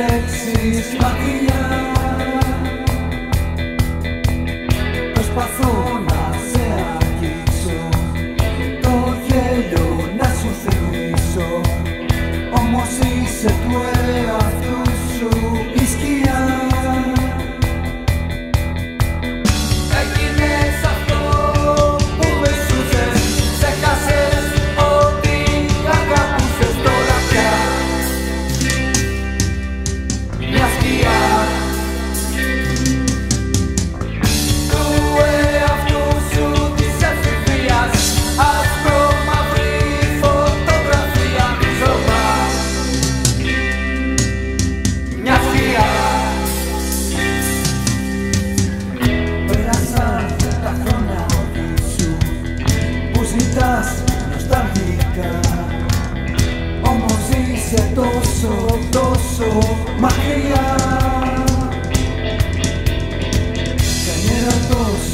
επιλέξεις μακριά. Προσπαθώ να σε αγγίξω Το γέλιο να σου θυμίσω Όμως είσαι του Se exitoso, doso, magia. Cañera dos.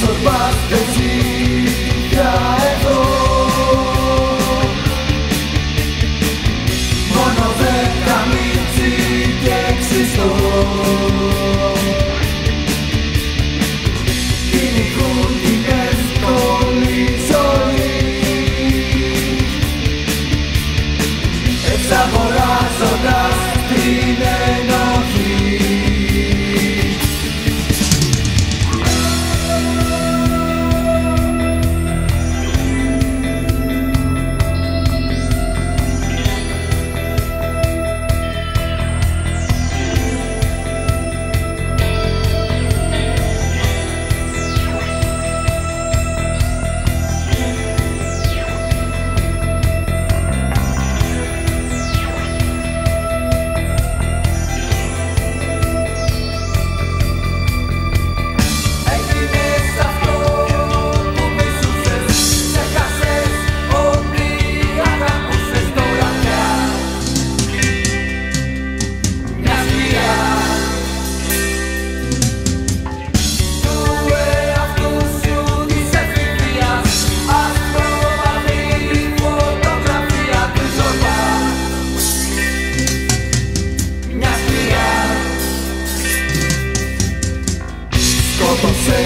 surpass the sea.